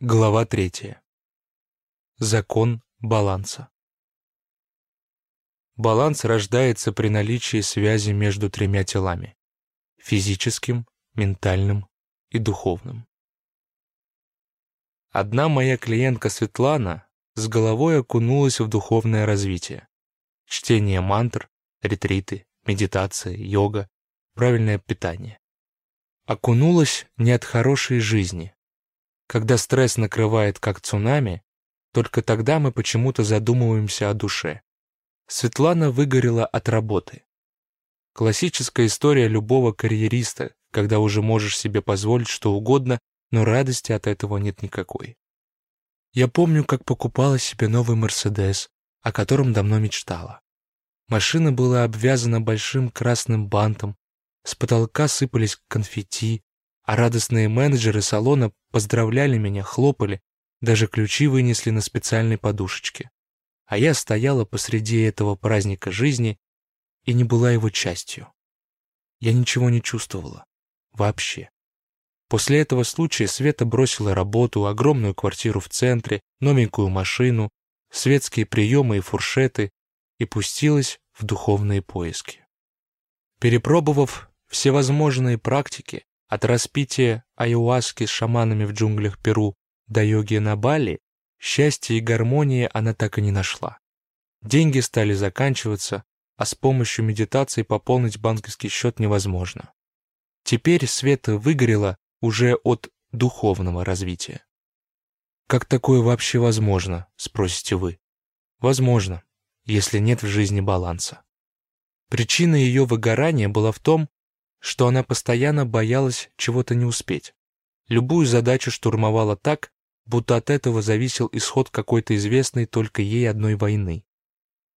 Глава третья. Закон баланса. Баланс рождается при наличии связи между тремя телами – физическим, ментальным и духовным. Одна моя клиентка Светлана с головой окунулась в духовное развитие. Чтение мантр, ретриты, медитация, йога, правильное питание. Окунулась не от хорошей жизни – когда стресс накрывает как цунами, только тогда мы почему-то задумываемся о душе. Светлана выгорела от работы. Классическая история любого карьериста, когда уже можешь себе позволить что угодно, но радости от этого нет никакой. Я помню, как покупала себе новый «Мерседес», о котором давно мечтала. Машина была обвязана большим красным бантом, с потолка сыпались конфетти, а радостные менеджеры салона поздравляли меня, хлопали, даже ключи вынесли на специальной подушечке. А я стояла посреди этого праздника жизни и не была его частью. Я ничего не чувствовала. Вообще. После этого случая Света бросила работу, огромную квартиру в центре, новенькую машину, светские приемы и фуршеты и пустилась в духовные поиски. Перепробовав всевозможные практики, от распития аюаски с шаманами в джунглях Перу до йоги на Бали, счастья и гармонии она так и не нашла. Деньги стали заканчиваться, а с помощью медитации пополнить банковский счет невозможно. Теперь Света выгорела уже от духовного развития. Как такое вообще возможно, спросите вы? Возможно, если нет в жизни баланса. Причина ее выгорания была в том, что она постоянно боялась чего-то не успеть. Любую задачу штурмовала так, будто от этого зависел исход какой-то известной только ей одной войны.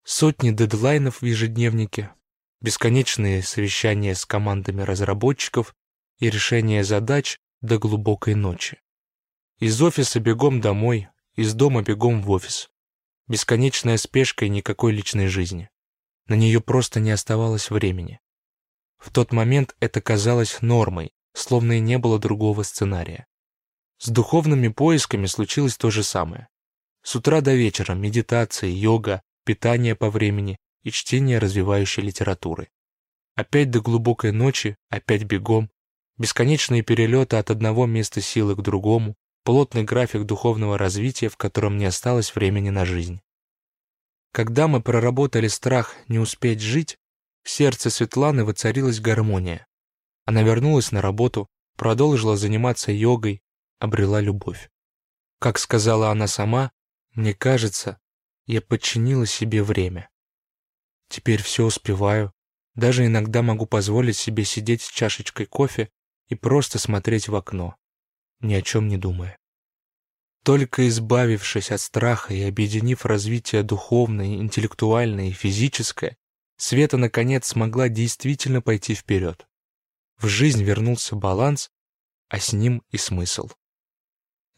Сотни дедлайнов в ежедневнике, бесконечные совещания с командами разработчиков и решение задач до глубокой ночи. Из офиса бегом домой, из дома бегом в офис. Бесконечная спешка и никакой личной жизни. На нее просто не оставалось времени. В тот момент это казалось нормой, словно и не было другого сценария. С духовными поисками случилось то же самое. С утра до вечера медитация, йога, питание по времени и чтение развивающей литературы. Опять до глубокой ночи, опять бегом, бесконечные перелеты от одного места силы к другому, плотный график духовного развития, в котором не осталось времени на жизнь. Когда мы проработали страх не успеть жить, в сердце Светланы воцарилась гармония. Она вернулась на работу, продолжила заниматься йогой, обрела любовь. Как сказала она сама, мне кажется, я подчинила себе время. Теперь все успеваю, даже иногда могу позволить себе сидеть с чашечкой кофе и просто смотреть в окно, ни о чем не думая. Только избавившись от страха и объединив развитие духовное, интеллектуальное и физическое, Света, наконец, смогла действительно пойти вперед. В жизнь вернулся баланс, а с ним и смысл.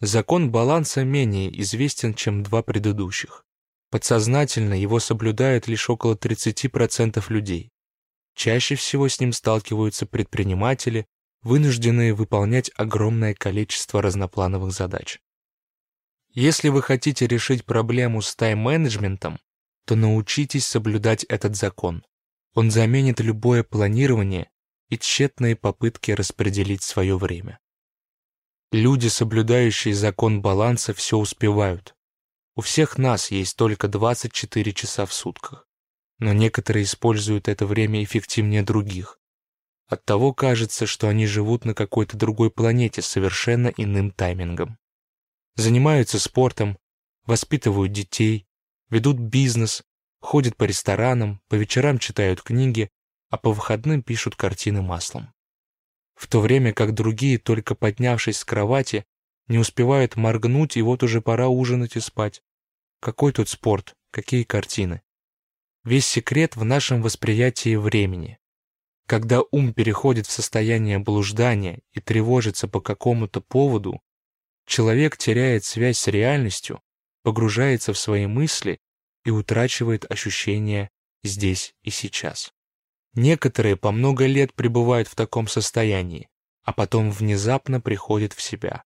Закон баланса менее известен, чем два предыдущих. Подсознательно его соблюдают лишь около 30% людей. Чаще всего с ним сталкиваются предприниматели, вынужденные выполнять огромное количество разноплановых задач. Если вы хотите решить проблему с тайм-менеджментом, то научитесь соблюдать этот закон. Он заменит любое планирование и тщетные попытки распределить свое время. Люди, соблюдающие закон баланса, все успевают. У всех нас есть только 24 часа в сутках, но некоторые используют это время эффективнее других. Оттого кажется, что они живут на какой-то другой планете с совершенно иным таймингом. Занимаются спортом, воспитывают детей, ведут бизнес, ходят по ресторанам, по вечерам читают книги, а по выходным пишут картины маслом. В то время как другие, только поднявшись с кровати, не успевают моргнуть, и вот уже пора ужинать и спать. Какой тут спорт, какие картины. Весь секрет в нашем восприятии времени. Когда ум переходит в состояние блуждания и тревожится по какому-то поводу, человек теряет связь с реальностью погружается в свои мысли и утрачивает ощущение здесь и сейчас. Некоторые по много лет пребывают в таком состоянии, а потом внезапно приходят в себя.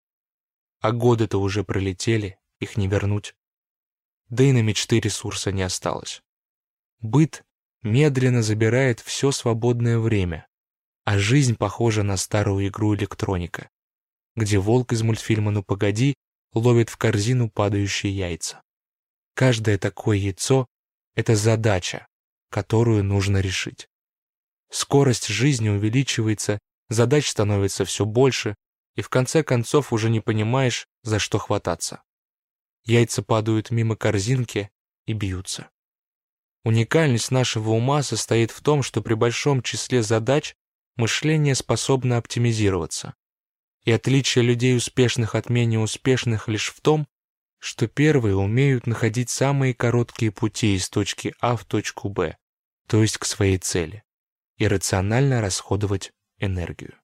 а годы-то уже пролетели, их не вернуть. Да и на мечты ресурса не осталось. Быт медленно забирает все свободное время, а жизнь похожа на старую игру электроника, где волк из мультфильма «Ну погоди» ловит в корзину падающие яйца. Каждое такое яйцо — это задача, которую нужно решить. Скорость жизни увеличивается, задач становится все больше, и в конце концов уже не понимаешь, за что хвататься. Яйца падают мимо корзинки и бьются. Уникальность нашего ума состоит в том, что при большом числе задач мышление способно оптимизироваться. И отличие людей успешных от менее успешных лишь в том, что первые умеют находить самые короткие пути из точки А в точку Б, то есть к своей цели, и рационально расходовать энергию.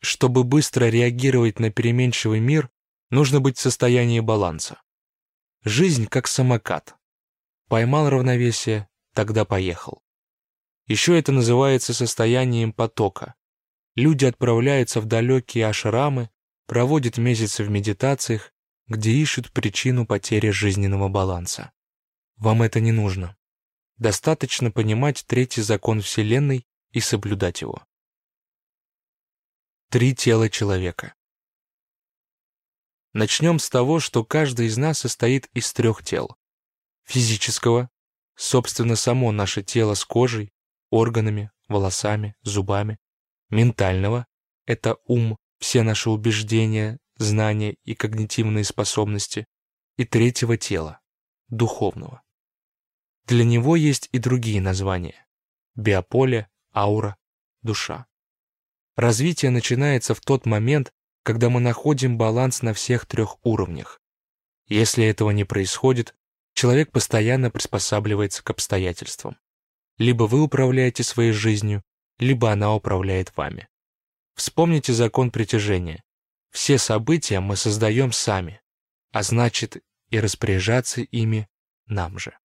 Чтобы быстро реагировать на переменчивый мир, нужно быть в состоянии баланса. Жизнь как самокат. Поймал равновесие, тогда поехал. Еще это называется состоянием потока. Люди отправляются в далекие ашрамы, проводят месяцы в медитациях, где ищут причину потери жизненного баланса. Вам это не нужно. Достаточно понимать третий закон Вселенной и соблюдать его. Три тела человека. Начнем с того, что каждый из нас состоит из трех тел. Физического, собственно, само наше тело с кожей, органами, волосами, зубами. Ментального — это ум, все наши убеждения, знания и когнитивные способности. И третьего тела — духовного. Для него есть и другие названия — биополе, аура, душа. Развитие начинается в тот момент, когда мы находим баланс на всех трех уровнях. Если этого не происходит, человек постоянно приспосабливается к обстоятельствам. Либо вы управляете своей жизнью, либо она управляет вами. Вспомните закон притяжения. Все события мы создаем сами, а значит и распоряжаться ими нам же.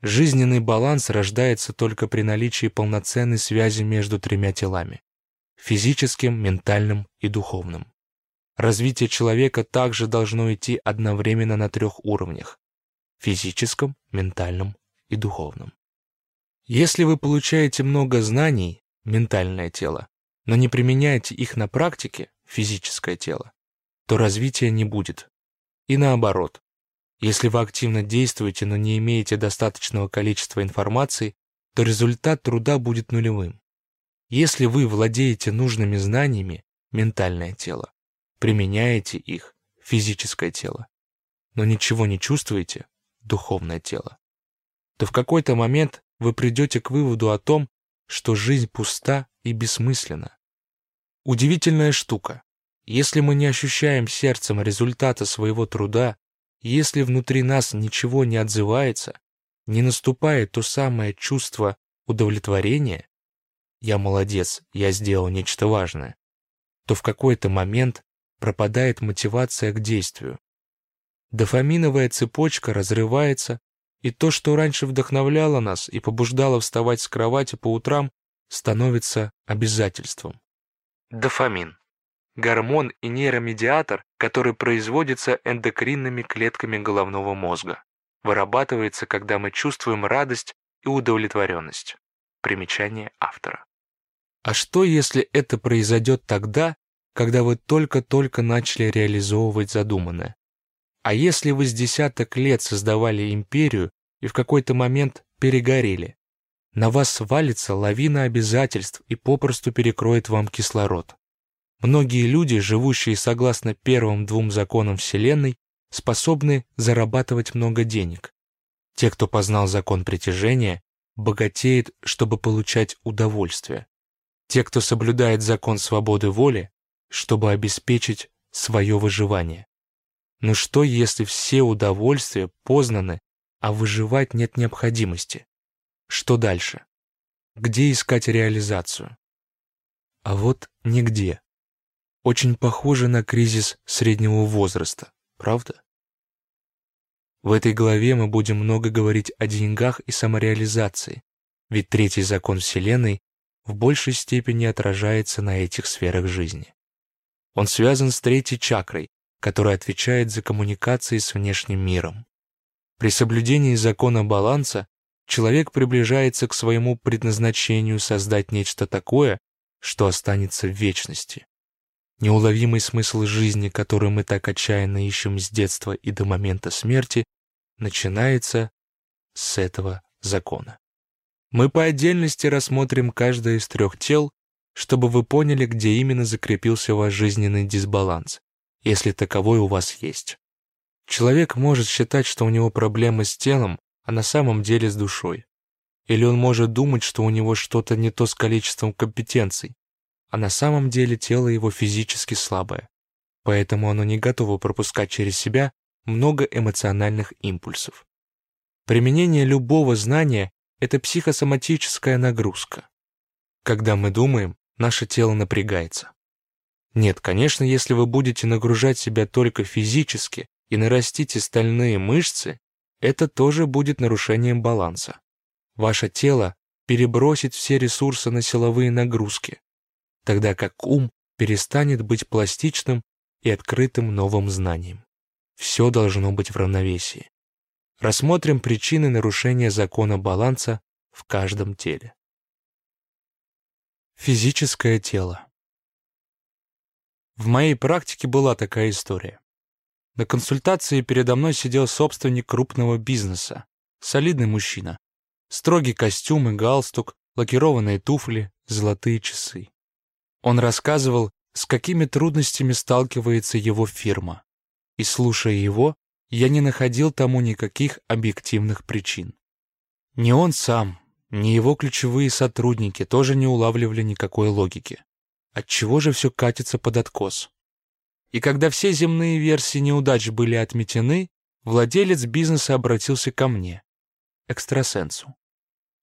Жизненный баланс рождается только при наличии полноценной связи между тремя телами физическим, ментальным и духовным. Развитие человека также должно идти одновременно на трех уровнях – физическом, ментальном и духовном. Если вы получаете много знаний, ментальное тело, но не применяете их на практике, физическое тело, то развития не будет. И наоборот, если вы активно действуете, но не имеете достаточного количества информации, то результат труда будет нулевым. Если вы владеете нужными знаниями, ментальное тело, применяете их, физическое тело, но ничего не чувствуете, духовное тело, то в какой-то момент вы придете к выводу о том, что жизнь пуста и бессмысленна. Удивительная штука. Если мы не ощущаем сердцем результата своего труда, если внутри нас ничего не отзывается, не наступает то самое чувство удовлетворения, «я молодец, я сделал нечто важное», то в какой-то момент пропадает мотивация к действию. Дофаминовая цепочка разрывается, и то, что раньше вдохновляло нас и побуждало вставать с кровати по утрам, становится обязательством. Дофамин. Гормон и нейромедиатор, который производится эндокринными клетками головного мозга. Вырабатывается, когда мы чувствуем радость и удовлетворенность. Примечание автора. А что, если это произойдет тогда, когда вы только-только начали реализовывать задуманное? А если вы с десяток лет создавали империю и в какой-то момент перегорели? На вас свалится лавина обязательств и попросту перекроет вам кислород. Многие люди, живущие согласно первым двум законам Вселенной, способны зарабатывать много денег. Те, кто познал закон притяжения, богатеют, чтобы получать удовольствие те, кто соблюдает закон свободы воли, чтобы обеспечить свое выживание. Но что, если все удовольствия познаны, а выживать нет необходимости? Что дальше? Где искать реализацию? А вот нигде. Очень похоже на кризис среднего возраста, правда? В этой главе мы будем много говорить о деньгах и самореализации, ведь третий закон Вселенной в большей степени отражается на этих сферах жизни. Он связан с третьей чакрой, который отвечает за коммуникации с внешним миром. При соблюдении закона баланса человек приближается к своему предназначению создать нечто такое, что останется в вечности. Неуловимый смысл жизни, который мы так отчаянно ищем с детства и до момента смерти, начинается с этого закона. Мы по отдельности рассмотрим каждое из трех тел, чтобы вы поняли, где именно закрепился ваш жизненный дисбаланс, если таковой у вас есть. Человек может считать, что у него проблемы с телом, а на самом деле с душой. Или он может думать, что у него что-то не то с количеством компетенций, а на самом деле тело его физически слабое, поэтому оно не готово пропускать через себя много эмоциональных импульсов. Применение любого знания — это психосоматическая нагрузка. Когда мы думаем, наше тело напрягается. Нет, конечно, если вы будете нагружать себя только физически и нарастите стальные мышцы, это тоже будет нарушением баланса. Ваше тело перебросит все ресурсы на силовые нагрузки, тогда как ум перестанет быть пластичным и открытым новым знаниям. Все должно быть в равновесии. Рассмотрим причины нарушения закона баланса в каждом теле. Физическое тело. В моей практике была такая история. На консультации передо мной сидел собственник крупного бизнеса, солидный мужчина. Строгий костюм и галстук, лакированные туфли, золотые часы. Он рассказывал, с какими трудностями сталкивается его фирма. И слушая его, я не находил тому никаких объективных причин. Не он сам, ни его ключевые сотрудники тоже не улавливали никакой логики. Отчего же все катится под откос? И когда все земные версии неудач были отметены, владелец бизнеса обратился ко мне, экстрасенсу.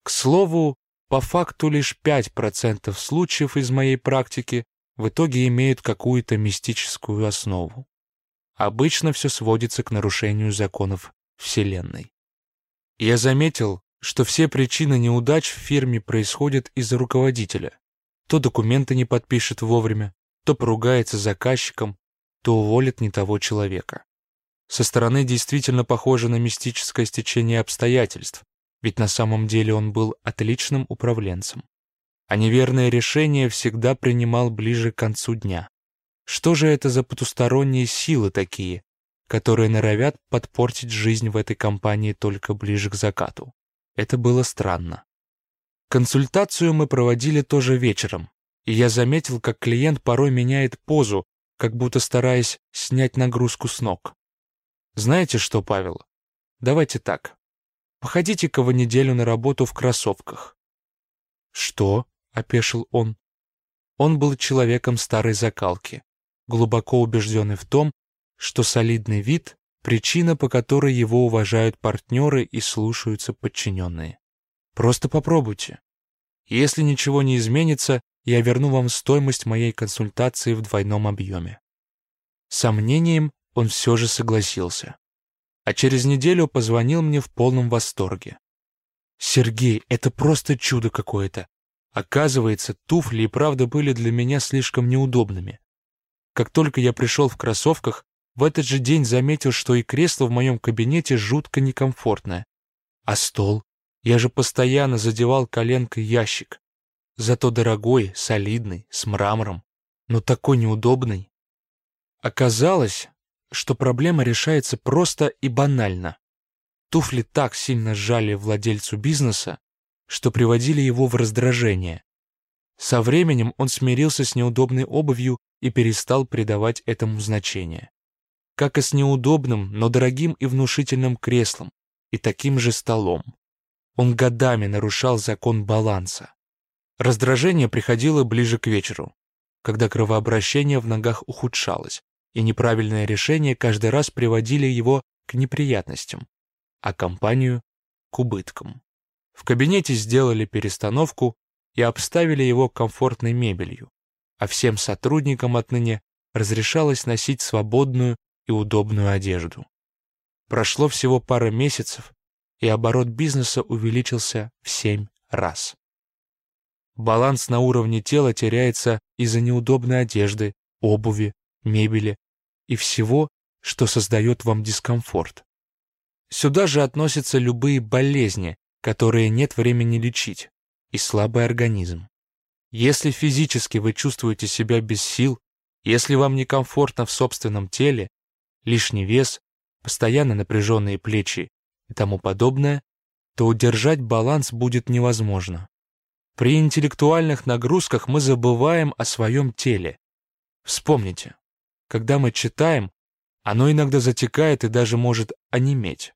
К слову, по факту лишь 5% случаев из моей практики в итоге имеют какую-то мистическую основу. Обычно все сводится к нарушению законов Вселенной. Я заметил, что все причины неудач в фирме происходят из-за руководителя. То документы не подпишет вовремя, то поругается с заказчиком, то уволит не того человека. Со стороны действительно похоже на мистическое стечение обстоятельств, ведь на самом деле он был отличным управленцем. А неверное решение всегда принимал ближе к концу дня. Что же это за потусторонние силы такие, которые норовят подпортить жизнь в этой компании только ближе к закату? Это было странно. Консультацию мы проводили тоже вечером, и я заметил, как клиент порой меняет позу, как будто стараясь снять нагрузку с ног. Знаете что, Павел? Давайте так. Походите-ка в неделю на работу в кроссовках. Что? — опешил он. Он был человеком старой закалки, глубоко убежденный в том, что солидный вид — причина, по которой его уважают партнеры и слушаются подчиненные. Просто попробуйте. Если ничего не изменится, я верну вам стоимость моей консультации в двойном объеме. Сомнением он все же согласился. А через неделю позвонил мне в полном восторге. «Сергей, это просто чудо какое-то. Оказывается, туфли и правда были для меня слишком неудобными. Как только я пришел в кроссовках, в этот же день заметил, что и кресло в моем кабинете жутко некомфортное. А стол? Я же постоянно задевал коленкой ящик. Зато дорогой, солидный, с мрамором, но такой неудобный. Оказалось, что проблема решается просто и банально. Туфли так сильно сжали владельцу бизнеса, что приводили его в раздражение. Со временем он смирился с неудобной обувью и перестал придавать этому значение. Как и с неудобным, но дорогим и внушительным креслом и таким же столом. Он годами нарушал закон баланса. Раздражение приходило ближе к вечеру, когда кровообращение в ногах ухудшалось, и неправильные решения каждый раз приводили его к неприятностям, а компанию — к убыткам. В кабинете сделали перестановку и обставили его комфортной мебелью, а всем сотрудникам отныне разрешалось носить свободную и удобную одежду. Прошло всего пара месяцев, и оборот бизнеса увеличился в семь раз. Баланс на уровне тела теряется из-за неудобной одежды, обуви, мебели и всего, что создает вам дискомфорт. Сюда же относятся любые болезни, которые нет времени лечить, и слабый организм. Если физически вы чувствуете себя без сил, если вам некомфортно в собственном теле, лишний вес, постоянно напряженные плечи и тому подобное, то удержать баланс будет невозможно. При интеллектуальных нагрузках мы забываем о своем теле. Вспомните, когда мы читаем, оно иногда затекает и даже может онеметь.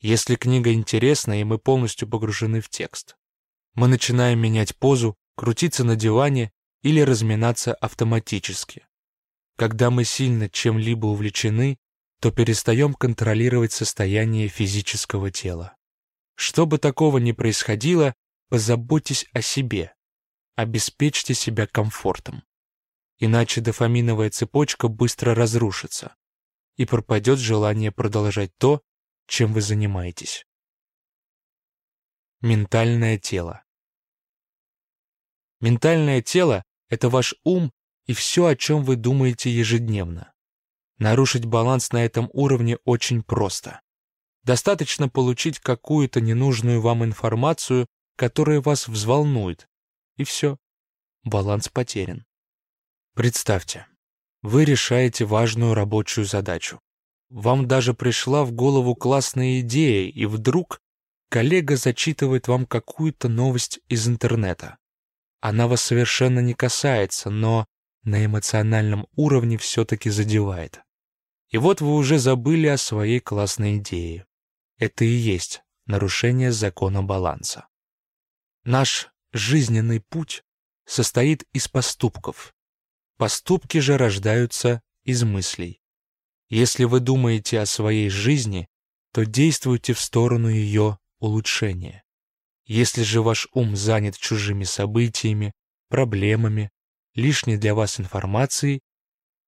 Если книга интересна, и мы полностью погружены в текст. Мы начинаем менять позу, крутиться на диване или разминаться автоматически. Когда мы сильно чем-либо увлечены, то перестаем контролировать состояние физического тела. Что бы такого ни происходило, позаботьтесь о себе, обеспечьте себя комфортом. Иначе дофаминовая цепочка быстро разрушится, и пропадет желание продолжать то, чем вы занимаетесь. Ментальное тело. Ментальное тело — это ваш ум и все, о чем вы думаете ежедневно. Нарушить баланс на этом уровне очень просто. Достаточно получить какую-то ненужную вам информацию, которая вас взволнует, и все, баланс потерян. Представьте, вы решаете важную рабочую задачу. Вам даже пришла в голову классная идея, и вдруг коллега зачитывает вам какую-то новость из интернета. Она вас совершенно не касается, но на эмоциональном уровне все-таки задевает. И вот вы уже забыли о своей классной идее. Это и есть нарушение закона баланса. Наш жизненный путь состоит из поступков. Поступки же рождаются из мыслей. Если вы думаете о своей жизни, то действуйте в сторону ее улучшения. Если же ваш ум занят чужими событиями, проблемами, лишней для вас информацией,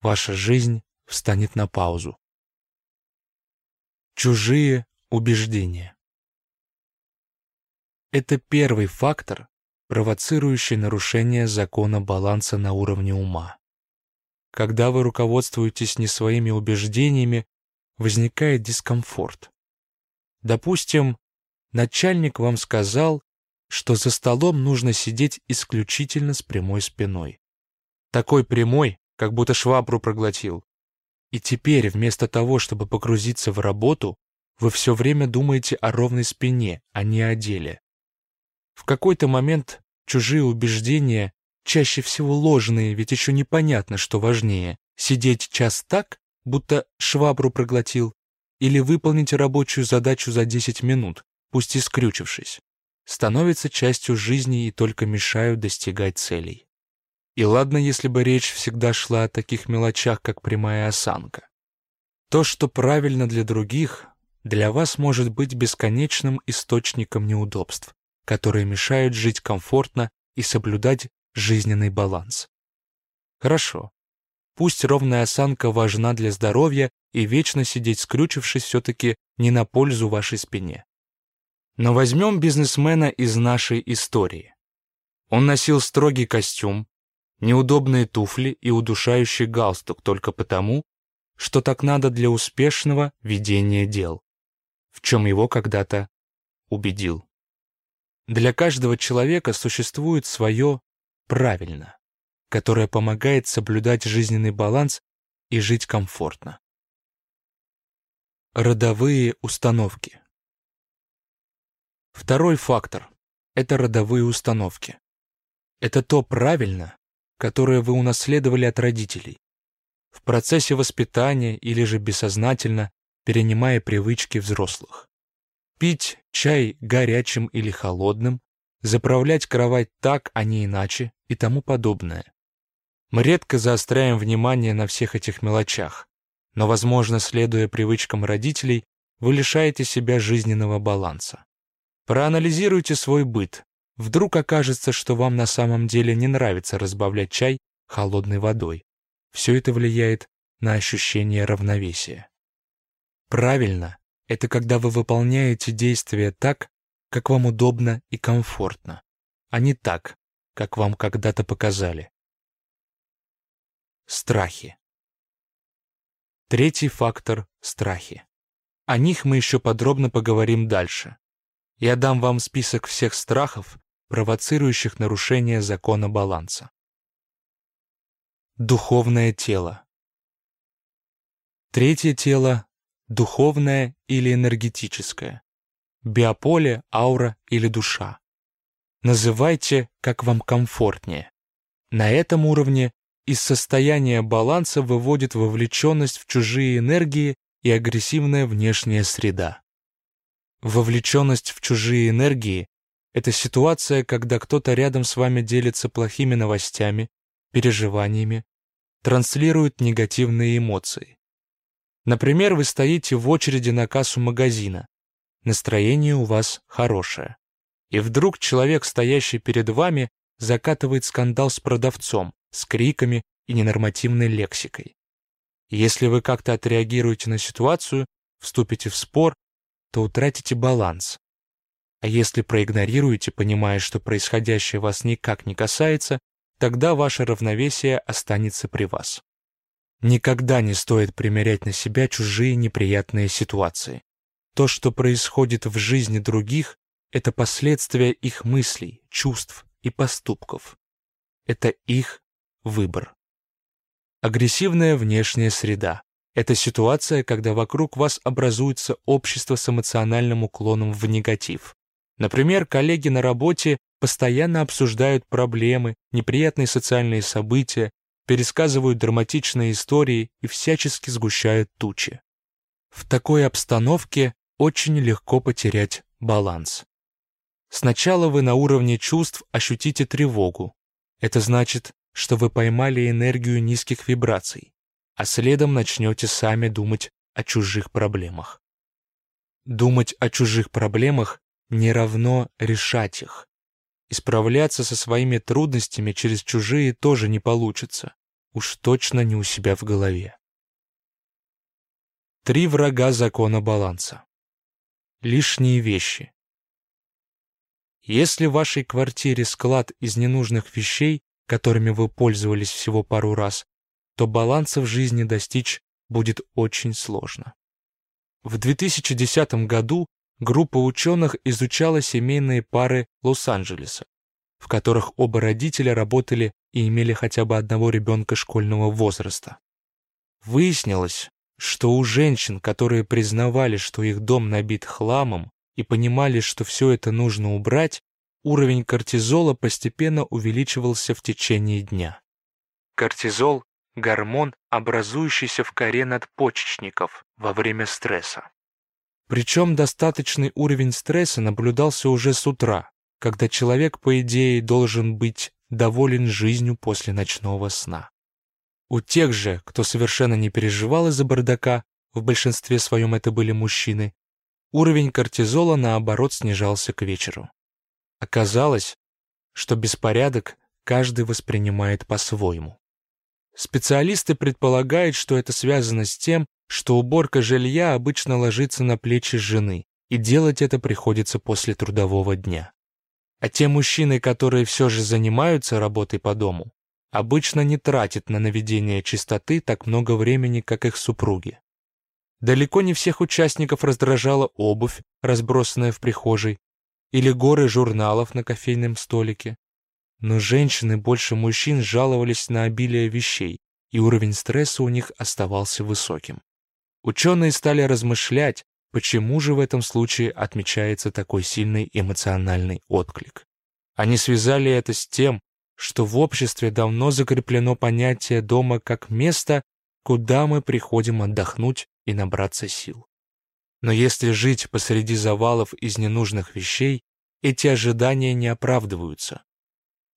ваша жизнь встанет на паузу. Чужие убеждения. Это первый фактор, провоцирующий нарушение закона баланса на уровне ума. Когда вы руководствуетесь не своими убеждениями, возникает дискомфорт. Допустим, начальник вам сказал, что за столом нужно сидеть исключительно с прямой спиной. Такой прямой, как будто швабру проглотил. И теперь, вместо того, чтобы погрузиться в работу, вы все время думаете о ровной спине, а не о деле. В какой-то момент чужие убеждения, чаще всего ложные, ведь еще непонятно, что важнее — сидеть час так, будто швабру проглотил, или выполнить рабочую задачу за 10 минут, пусть и скрючившись, становятся частью жизни и только мешают достигать целей. И ладно, если бы речь всегда шла о таких мелочах, как прямая осанка. То, что правильно для других, для вас может быть бесконечным источником неудобств, которые мешают жить комфортно и соблюдать жизненный баланс. Хорошо. Пусть ровная осанка важна для здоровья, и вечно сидеть скрючившись все-таки не на пользу вашей спине. Но возьмем бизнесмена из нашей истории. Он носил строгий костюм, неудобные туфли и удушающий галстук только потому, что так надо для успешного ведения дел, в чем его когда-то убедил. Для каждого человека существует свое «правильно», которое помогает соблюдать жизненный баланс и жить комфортно. Родовые установки Второй фактор – это родовые установки. Это то правильно, которое вы унаследовали от родителей. В процессе воспитания или же бессознательно перенимая привычки взрослых. Пить чай горячим или холодным, заправлять кровать так, а не иначе и тому подобное. Мы редко заостряем внимание на всех этих мелочах, но, возможно, следуя привычкам родителей, вы лишаете себя жизненного баланса. Проанализируйте свой быт, Вдруг окажется, что вам на самом деле не нравится разбавлять чай холодной водой. Все это влияет на ощущение равновесия. Правильно — это когда вы выполняете действия так, как вам удобно и комфортно, а не так, как вам когда-то показали. Страхи. Третий фактор – страхи. О них мы еще подробно поговорим дальше. Я дам вам список всех страхов, провоцирующих нарушение закона баланса. Духовное тело. Третье тело – духовное или энергетическое. Биополе, аура или душа. Называйте, как вам комфортнее. На этом уровне из состояния баланса выводит вовлеченность в чужие энергии и агрессивная внешняя среда. Вовлеченность в чужие энергии – это ситуация, когда кто-то рядом с вами делится плохими новостями, переживаниями, транслирует негативные эмоции. Например, вы стоите в очереди на кассу магазина, настроение у вас хорошее. И вдруг человек, стоящий перед вами, закатывает скандал с продавцом, с криками и ненормативной лексикой. Если вы как-то отреагируете на ситуацию, вступите в спор, то утратите баланс. А если проигнорируете, понимая, что происходящее вас никак не касается, тогда ваше равновесие останется при вас. Никогда не стоит примерять на себя чужие неприятные ситуации. То, что происходит в жизни других, это последствия их мыслей, чувств и поступков. Это их выбор. Агрессивная внешняя среда – это ситуация, когда вокруг вас образуется общество с эмоциональным уклоном в негатив. Например, коллеги на работе постоянно обсуждают проблемы, неприятные социальные события, пересказывают драматичные истории и всячески сгущают тучи. В такой обстановке очень легко потерять баланс. Сначала вы на уровне чувств ощутите тревогу. Это значит, что вы поймали энергию низких вибраций, а следом начнете сами думать о чужих проблемах. Думать о чужих проблемах не равно решать их. Исправляться со своими трудностями через чужие тоже не получится, уж точно не у себя в голове. Три врага закона баланса. Лишние вещи. Если в вашей квартире склад из ненужных вещей, которыми вы пользовались всего пару раз, то баланса в жизни достичь будет очень сложно. В 2010 году группа ученых изучала семейные пары Лос-Анджелеса, в которых оба родителя работали и имели хотя бы одного ребенка школьного возраста. Выяснилось, что у женщин, которые признавали, что их дом набит хламом, и понимали, что все это нужно убрать, уровень кортизола постепенно увеличивался в течение дня. Кортизол – гормон, образующийся в коре надпочечников во время стресса. Причем достаточный уровень стресса наблюдался уже с утра, когда человек, по идее, должен быть доволен жизнью после ночного сна. У тех же, кто совершенно не переживал из-за бардака, в большинстве своем это были мужчины, уровень кортизола, наоборот, снижался к вечеру. Оказалось, что беспорядок каждый воспринимает по-своему. Специалисты предполагают, что это связано с тем, что уборка жилья обычно ложится на плечи жены, и делать это приходится после трудового дня. А те мужчины, которые все же занимаются работой по дому, обычно не тратят на наведение чистоты так много времени, как их супруги. Далеко не всех участников раздражала обувь, разбросанная в прихожей, или горы журналов на кофейном столике. Но женщины больше мужчин жаловались на обилие вещей, и уровень стресса у них оставался высоким. Ученые стали размышлять, почему же в этом случае отмечается такой сильный эмоциональный отклик. Они связали это с тем, что в обществе давно закреплено понятие дома как место, куда мы приходим отдохнуть и набраться сил. Но если жить посреди завалов из ненужных вещей, эти ожидания не оправдываются.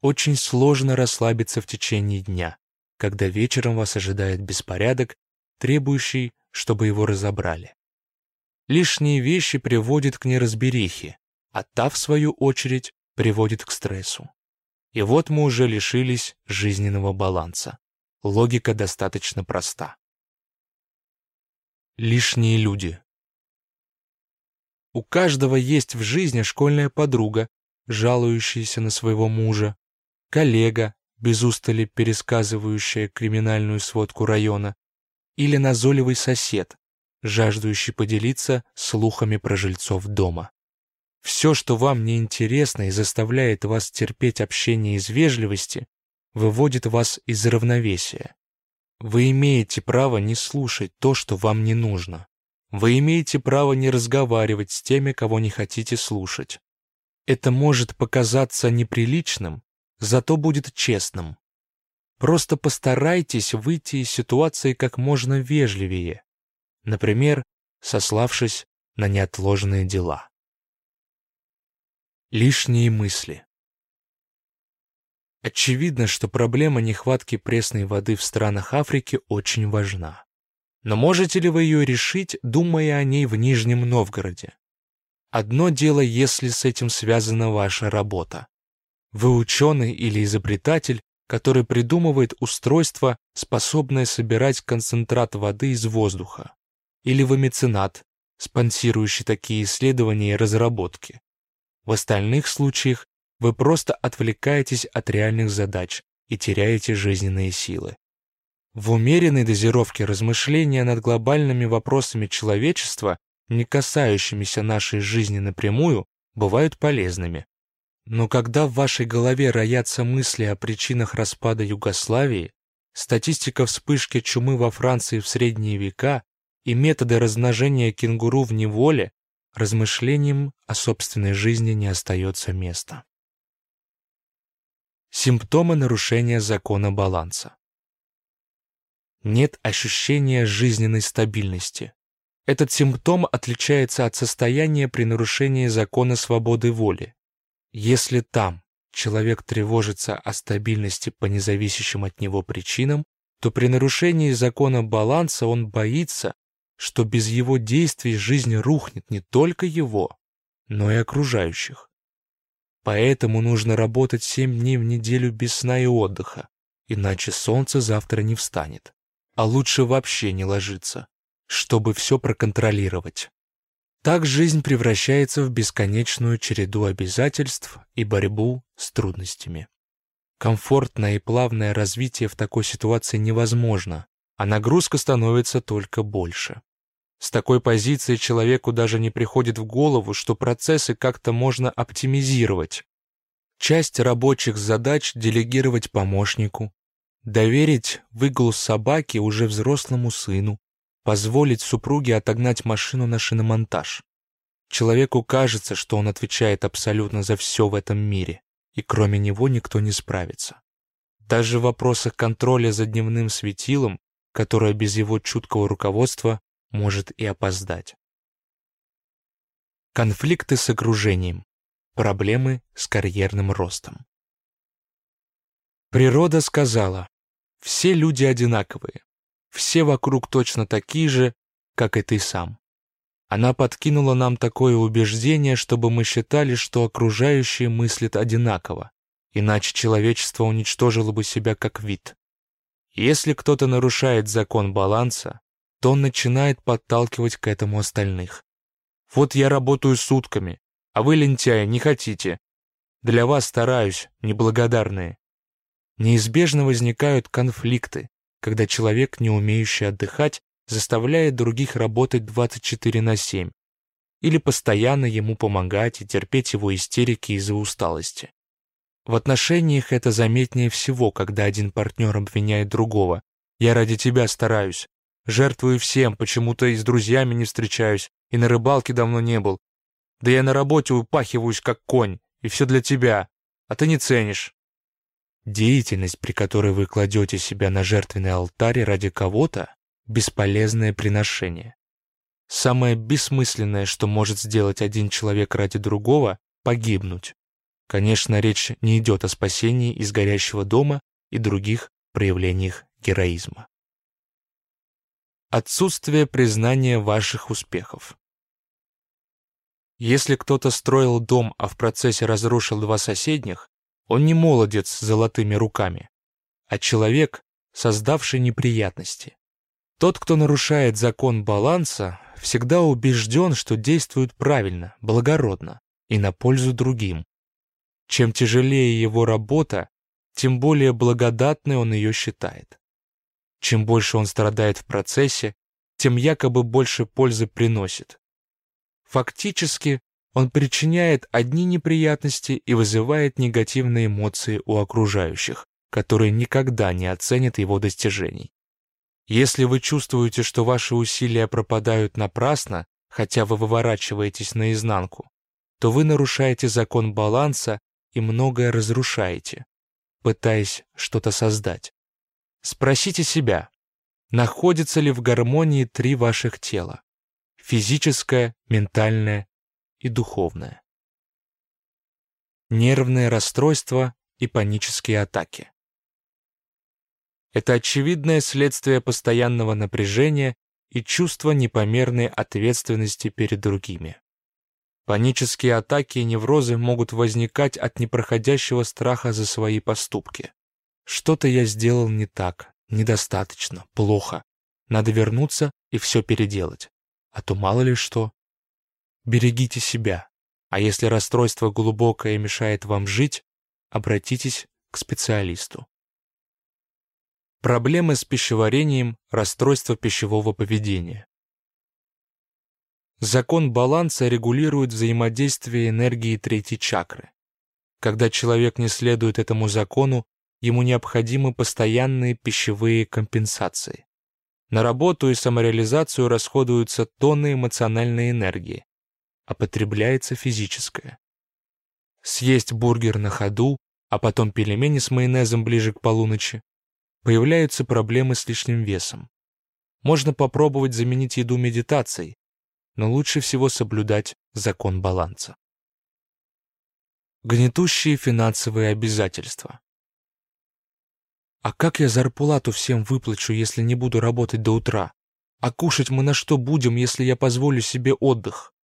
Очень сложно расслабиться в течение дня, когда вечером вас ожидает беспорядок, требующий, чтобы его разобрали. Лишние вещи приводят к неразберихе, а та, в свою очередь, приводит к стрессу. И вот мы уже лишились жизненного баланса. Логика достаточно проста. Лишние люди. У каждого есть в жизни школьная подруга, жалующаяся на своего мужа, коллега, без устали пересказывающая криминальную сводку района, или назойливый сосед, жаждущий поделиться слухами про жильцов дома. Все, что вам не интересно и заставляет вас терпеть общение из вежливости, выводит вас из равновесия. Вы имеете право не слушать то, что вам не нужно. Вы имеете право не разговаривать с теми, кого не хотите слушать. Это может показаться неприличным, зато будет честным. Просто постарайтесь выйти из ситуации как можно вежливее, например, сославшись на неотложные дела. Лишние мысли. Очевидно, что проблема нехватки пресной воды в странах Африки очень важна. Но можете ли вы ее решить, думая о ней в Нижнем Новгороде? Одно дело, если с этим связана ваша работа. Вы ученый или изобретатель, который придумывает устройство, способное собирать концентрат воды из воздуха. Или вы меценат, спонсирующий такие исследования и разработки. В остальных случаях вы просто отвлекаетесь от реальных задач и теряете жизненные силы. В умеренной дозировке размышления над глобальными вопросами человечества, не касающимися нашей жизни напрямую, бывают полезными. Но когда в вашей голове роятся мысли о причинах распада Югославии, статистика вспышки чумы во Франции в средние века и методы размножения кенгуру в неволе, размышлениям о собственной жизни не остается места. Симптомы нарушения закона баланса. Нет ощущения жизненной стабильности. Этот симптом отличается от состояния при нарушении закона свободы воли. Если там человек тревожится о стабильности по независящим от него причинам, то при нарушении закона баланса он боится, что без его действий жизнь рухнет не только его, но и окружающих. Поэтому нужно работать семь дней в неделю без сна и отдыха, иначе солнце завтра не встанет. А лучше вообще не ложиться, чтобы все проконтролировать. Так жизнь превращается в бесконечную череду обязательств и борьбу с трудностями. Комфортное и плавное развитие в такой ситуации невозможно, а нагрузка становится только больше. С такой позиции человеку даже не приходит в голову, что процессы как-то можно оптимизировать. Часть рабочих задач делегировать помощнику, доверить выгул собаки уже взрослому сыну, позволить супруге отогнать машину на шиномонтаж. Человеку кажется, что он отвечает абсолютно за все в этом мире, и кроме него никто не справится. Даже в вопросах контроля за дневным светилом, которое без его чуткого руководства может и опоздать. Конфликты с окружением. Проблемы с карьерным ростом. Природа сказала, все люди одинаковые, все вокруг точно такие же, как и ты сам. Она подкинула нам такое убеждение, чтобы мы считали, что окружающие мыслят одинаково, иначе человечество уничтожило бы себя как вид. Если кто-то нарушает закон баланса, то он начинает подталкивать к этому остальных. Вот я работаю сутками, а вы, лентяи, не хотите. Для вас стараюсь, неблагодарные. Неизбежно возникают конфликты, когда человек, не умеющий отдыхать, заставляет других работать 24 на 7 или постоянно ему помогать и терпеть его истерики из-за усталости. В отношениях это заметнее всего, когда один партнер обвиняет другого. «Я ради тебя стараюсь, Жертвую всем, почему-то и с друзьями не встречаюсь, и на рыбалке давно не был. Да я на работе упахиваюсь, как конь, и все для тебя, а ты не ценишь. Деятельность, при которой вы кладете себя на жертвенный алтарь ради кого-то, бесполезное приношение. Самое бессмысленное, что может сделать один человек ради другого, погибнуть. Конечно, речь не идет о спасении из горящего дома и других проявлениях героизма. Отсутствие признания ваших успехов. Если кто-то строил дом, а в процессе разрушил два соседних, он не молодец с золотыми руками, а человек, создавший неприятности. Тот, кто нарушает закон баланса, всегда убежден, что действует правильно, благородно и на пользу другим. Чем тяжелее его работа, тем более благодатной он ее считает. Чем больше он страдает в процессе, тем якобы больше пользы приносит. Фактически, он причиняет одни неприятности и вызывает негативные эмоции у окружающих, которые никогда не оценят его достижений. Если вы чувствуете, что ваши усилия пропадают напрасно, хотя вы выворачиваетесь наизнанку, то вы нарушаете закон баланса и многое разрушаете, пытаясь что-то создать. Спросите себя, находятся ли в гармонии три ваших тела – физическое, ментальное и духовное. Нервные расстройства и панические атаки. Это очевидное следствие постоянного напряжения и чувства непомерной ответственности перед другими. Панические атаки и неврозы могут возникать от непроходящего страха за свои поступки. Что-то я сделал не так, недостаточно, плохо. Надо вернуться и все переделать. А то мало ли что. Берегите себя. А если расстройство глубокое мешает вам жить, обратитесь к специалисту. Проблемы с пищеварением, расстройство пищевого поведения. Закон баланса регулирует взаимодействие энергии третьей чакры. Когда человек не следует этому закону, ему необходимы постоянные пищевые компенсации. На работу и самореализацию расходуются тонны эмоциональной энергии, а потребляется физическое. Съесть бургер на ходу, а потом пельмени с майонезом ближе к полуночи, появляются проблемы с лишним весом. Можно попробовать заменить еду медитацией, но лучше всего соблюдать закон баланса. Гнетущие финансовые обязательства. А как я зарплату всем выплачу, если не буду работать до утра? А кушать мы на что будем, если я позволю себе отдых?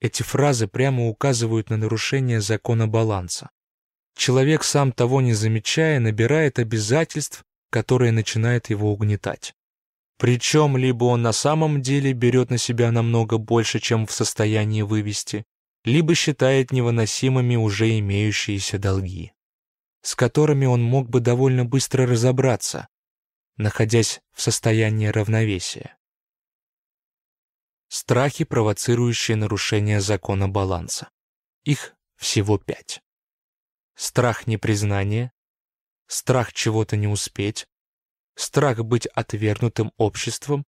Эти фразы прямо указывают на нарушение закона баланса. Человек, сам того не замечая, набирает обязательств, которые начинают его угнетать. Причем либо он на самом деле берет на себя намного больше, чем в состоянии вывести, либо считает невыносимыми уже имеющиеся долги, с которыми он мог бы довольно быстро разобраться, находясь в состоянии равновесия. Страхи, провоцирующие нарушение закона баланса. Их всего пять. Страх непризнания, страх чего-то не успеть, страх быть отвергнутым обществом,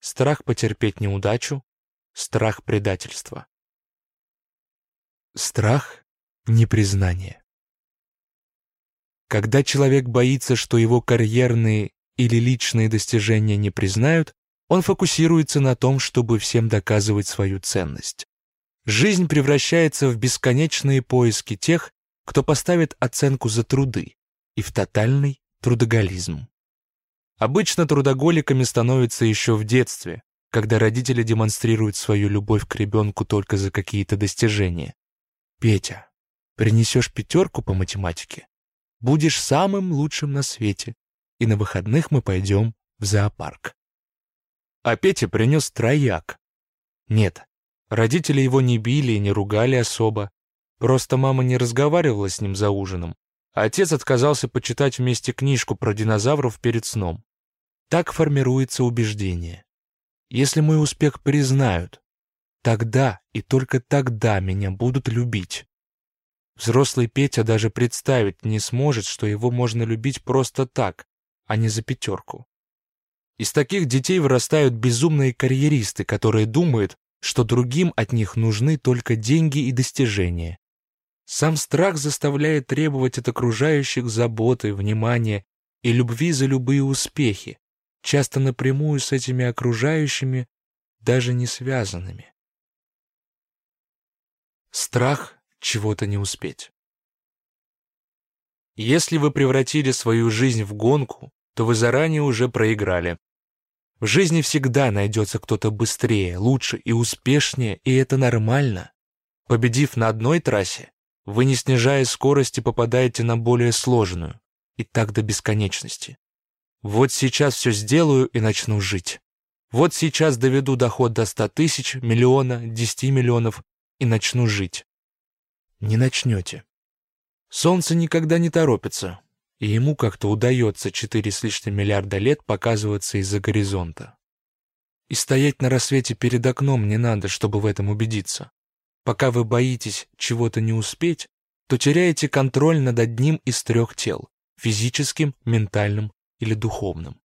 страх потерпеть неудачу, страх предательства. Страх непризнания. Когда человек боится, что его карьерные или личные достижения не признают, он фокусируется на том, чтобы всем доказывать свою ценность. Жизнь превращается в бесконечные поиски тех, кто поставит оценку за труды, и в тотальный трудоголизм. Обычно трудоголиками становятся еще в детстве, когда родители демонстрируют свою любовь к ребенку только за какие-то достижения. «Петя, принесешь пятерку по математике, будешь самым лучшим на свете, и на выходных мы пойдем в зоопарк». А Петя принес трояк. Нет, родители его не били и не ругали особо, просто мама не разговаривала с ним за ужином, Отец отказался почитать вместе книжку про динозавров перед сном. Так формируется убеждение. Если мой успех признают, тогда и только тогда меня будут любить. Взрослый Петя даже представить не сможет, что его можно любить просто так, а не за пятерку. Из таких детей вырастают безумные карьеристы, которые думают, что другим от них нужны только деньги и достижения. Сам страх заставляет требовать от окружающих заботы, внимания и любви за любые успехи, часто напрямую с этими окружающими, даже не связанными. Страх чего-то не успеть. Если вы превратили свою жизнь в гонку, то вы заранее уже проиграли. В жизни всегда найдется кто-то быстрее, лучше и успешнее, и это нормально. Победив на одной трассе, вы, не снижая скорости, попадаете на более сложную. И так до бесконечности. Вот сейчас все сделаю и начну жить. Вот сейчас доведу доход до 100 тысяч, миллиона, 10 миллионов и начну жить. Не начнете. Солнце никогда не торопится. И ему как-то удается четыре с лишним миллиарда лет показываться из-за горизонта. И стоять на рассвете перед окном не надо, чтобы в этом убедиться. Пока вы боитесь чего-то не успеть, то теряете контроль над одним из трех тел – физическим, ментальным или духовным.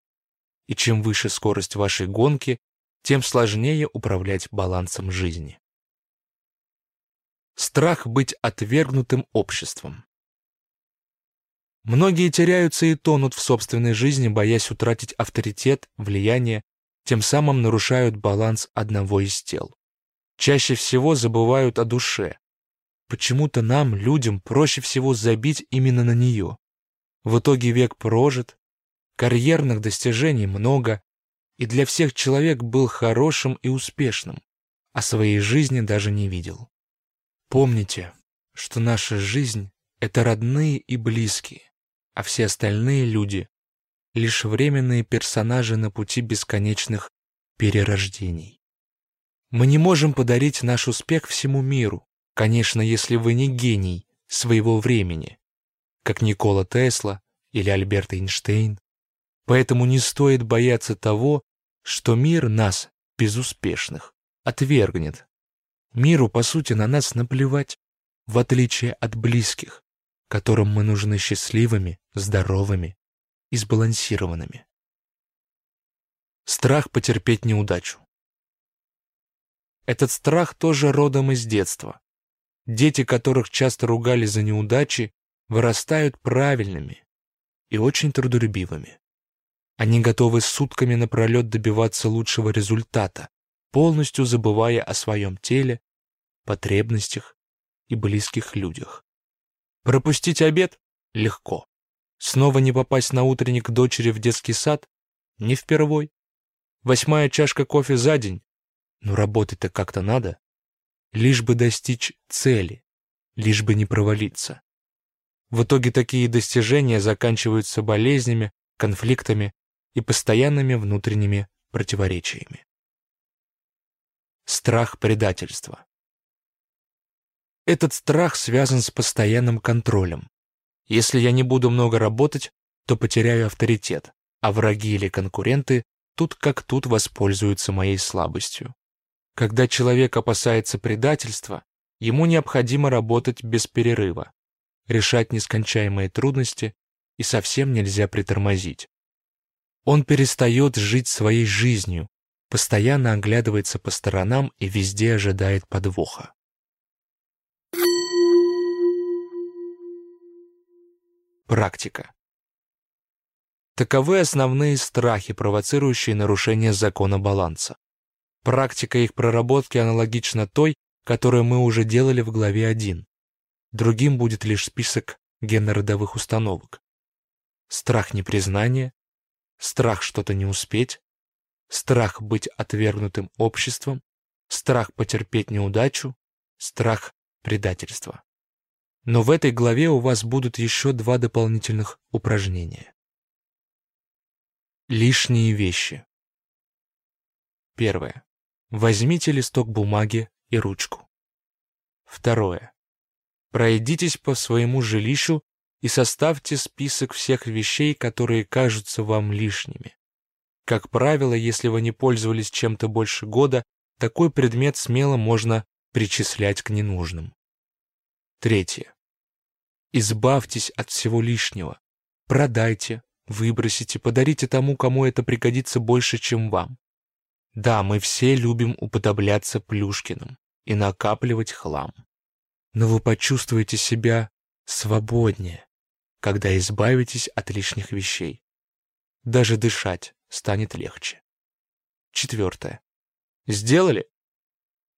И чем выше скорость вашей гонки, тем сложнее управлять балансом жизни. Страх быть отвергнутым обществом. Многие теряются и тонут в собственной жизни, боясь утратить авторитет, влияние, тем самым нарушают баланс одного из тел. Чаще всего забывают о душе. Почему-то нам, людям, проще всего забить именно на нее. В итоге век прожит, карьерных достижений много, и для всех человек был хорошим и успешным, а своей жизни даже не видел. Помните, что наша жизнь — это родные и близкие, а все остальные люди — лишь временные персонажи на пути бесконечных перерождений. Мы не можем подарить наш успех всему миру, конечно, если вы не гений своего времени, как Никола Тесла или Альберт Эйнштейн. Поэтому не стоит бояться того, что мир нас, безуспешных, отвергнет Миру, по сути, на нас наплевать, в отличие от близких, которым мы нужны счастливыми, здоровыми и сбалансированными. Страх потерпеть неудачу. Этот страх тоже родом из детства. Дети, которых часто ругали за неудачи, вырастают правильными и очень трудолюбивыми. Они готовы сутками напролет добиваться лучшего результата, полностью забывая о своем теле, потребностях и близких людях. Пропустить обед — легко. Снова не попасть на утренник дочери в детский сад — не впервой. Восьмая чашка кофе за день — ну работать-то как-то надо. Лишь бы достичь цели, лишь бы не провалиться. В итоге такие достижения заканчиваются болезнями, конфликтами и постоянными внутренними противоречиями. Страх предательства. Этот страх связан с постоянным контролем. Если я не буду много работать, то потеряю авторитет, а враги или конкуренты тут как тут воспользуются моей слабостью. Когда человек опасается предательства, ему необходимо работать без перерыва, решать нескончаемые трудности и совсем нельзя притормозить. Он перестает жить своей жизнью, постоянно оглядывается по сторонам и везде ожидает подвоха. Практика. Таковы основные страхи, провоцирующие нарушение закона баланса. Практика их проработки аналогична той, которую мы уже делали в главе 1. Другим будет лишь список генно-родовых установок. Страх непризнания, страх что-то не успеть, страх быть отвергнутым обществом, страх потерпеть неудачу, страх предательства. Но в этой главе у вас будут еще два дополнительных упражнения. Лишние вещи. Первое. Возьмите листок бумаги и ручку. Второе. Пройдитесь по своему жилищу и составьте список всех вещей, которые кажутся вам лишними. Как правило, если вы не пользовались чем-то больше года, такой предмет смело можно причислять к ненужным. Третье. Избавьтесь от всего лишнего. Продайте, выбросите, подарите тому, кому это пригодится больше, чем вам. Да, мы все любим уподобляться Плюшкиным и накапливать хлам. Но вы почувствуете себя свободнее, когда избавитесь от лишних вещей. Даже дышать станет легче. Четвертое. Сделали?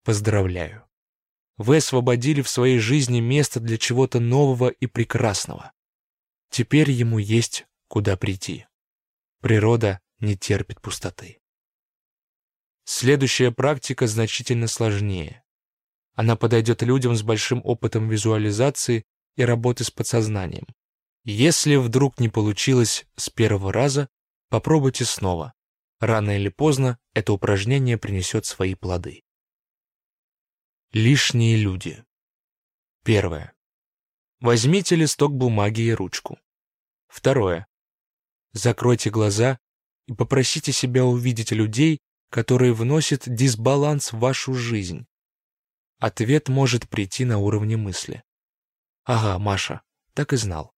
Поздравляю. Вы освободили в своей жизни место для чего-то нового и прекрасного. Теперь ему есть куда прийти. Природа не терпит пустоты. Следующая практика значительно сложнее. Она подойдет людям с большим опытом визуализации и работы с подсознанием. Если вдруг не получилось с первого раза, Попробуйте снова. Рано или поздно это упражнение принесет свои плоды. Лишние люди. Первое. Возьмите листок бумаги и ручку. Второе. Закройте глаза и попросите себя увидеть людей, которые вносят дисбаланс в вашу жизнь. Ответ может прийти на уровне мысли. Ага, Маша, так и знал.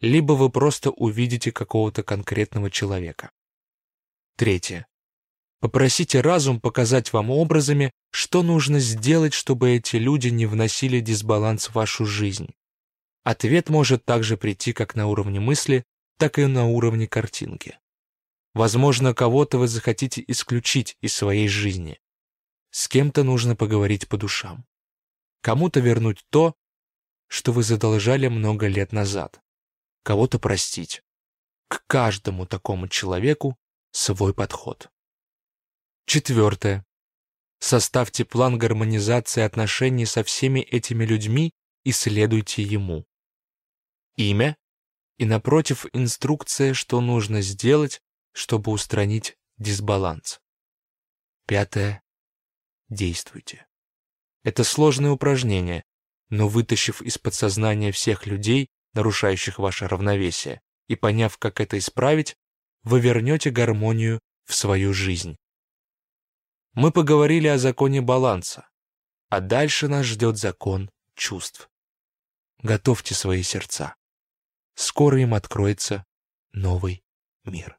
Либо вы просто увидите какого-то конкретного человека. Третье. Попросите разум показать вам образами, что нужно сделать, чтобы эти люди не вносили дисбаланс в вашу жизнь. Ответ может также прийти как на уровне мысли, так и на уровне картинки. Возможно, кого-то вы захотите исключить из своей жизни. С кем-то нужно поговорить по душам. Кому-то вернуть то, что вы задолжали много лет назад. Кого-то простить. К каждому такому человеку свой подход. Четвертое. Составьте план гармонизации отношений со всеми этими людьми и следуйте ему. Имя и напротив инструкция, что нужно сделать, чтобы устранить дисбаланс. Пятое. Действуйте. Это сложное упражнение, но вытащив из подсознания всех людей, нарушающих ваше равновесие, и поняв, как это исправить, вы вернете гармонию в свою жизнь. Мы поговорили о законе баланса, а дальше нас ждет закон чувств. Готовьте свои сердца. Скоро им откроется новый мир.